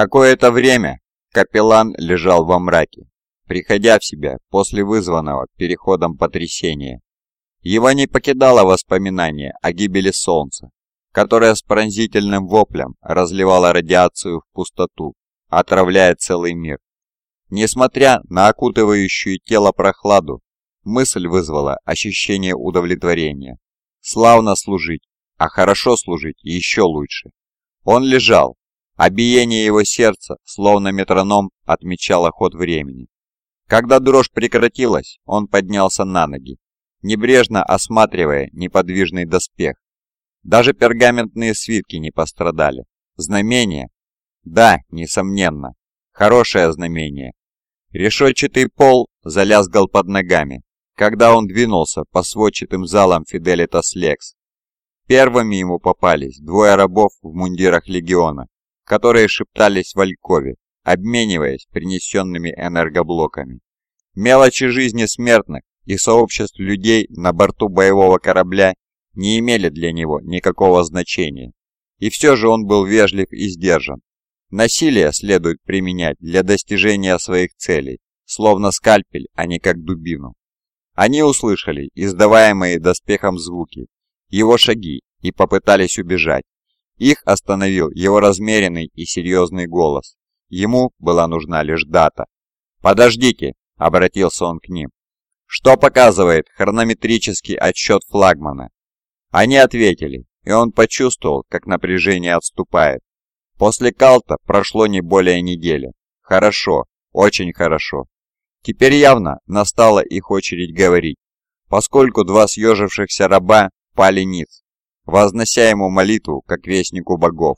Какое-то время капеллан лежал во мраке, приходя в себя после вызванного переходом потрясения. Его не покидало воспоминание о гибели Солнца, которое с пронзительным воплем разливало радиацию в пустоту, отравляя целый мир. Несмотря на окутывающую тело прохладу, мысль вызвала ощущение удовлетворения. Славно служить, а хорошо служить еще лучше. Он лежал, а биение его сердца, словно метроном, отмечало ход времени. Когда дрожь прекратилась, он поднялся на ноги, небрежно осматривая неподвижный доспех. Даже пергаментные свитки не пострадали. Знамение? Да, несомненно. Хорошее знамение. Решетчатый пол залязгал под ногами, когда он двинулся по сводчатым залам Фиделитас Лекс. Первыми ему попались двое рабов в мундирах легиона, которые шептались в Алькове, обмениваясь принесенными энергоблоками. Мелочи жизни смертных и сообществ людей на борту боевого корабля не имели для него никакого значения. И все же он был вежлив и сдержан. Насилие следует применять для достижения своих целей, словно скальпель, а не как дубину. Они услышали издаваемые доспехом звуки, его шаги и попытались убежать. Их остановил его размеренный и серьезный голос. Ему была нужна лишь дата. «Подождите!» — обратился он к ним. «Что показывает хронометрический отсчет флагмана?» Они ответили, и он почувствовал, как напряжение отступает. После Калта прошло не более недели. Хорошо, очень хорошо. Теперь явно настала их очередь говорить, поскольку два съежившихся раба пали ниц, вознося ему молитву, как вестнику богов.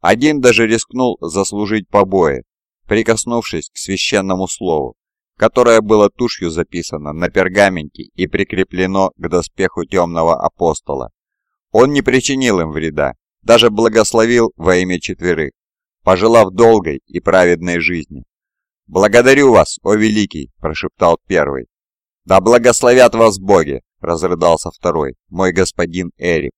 Один даже рискнул заслужить побои, прикоснувшись к священному слову, которое было тушью записано на пергаменте и прикреплено к доспеху темного апостола. Он не причинил им вреда, даже благословил во имя четверых, пожелав долгой и праведной жизни. «Благодарю вас, о великий!» – прошептал первый. «Да благословят вас боги!» – разрыдался второй, мой господин Эрик.